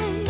and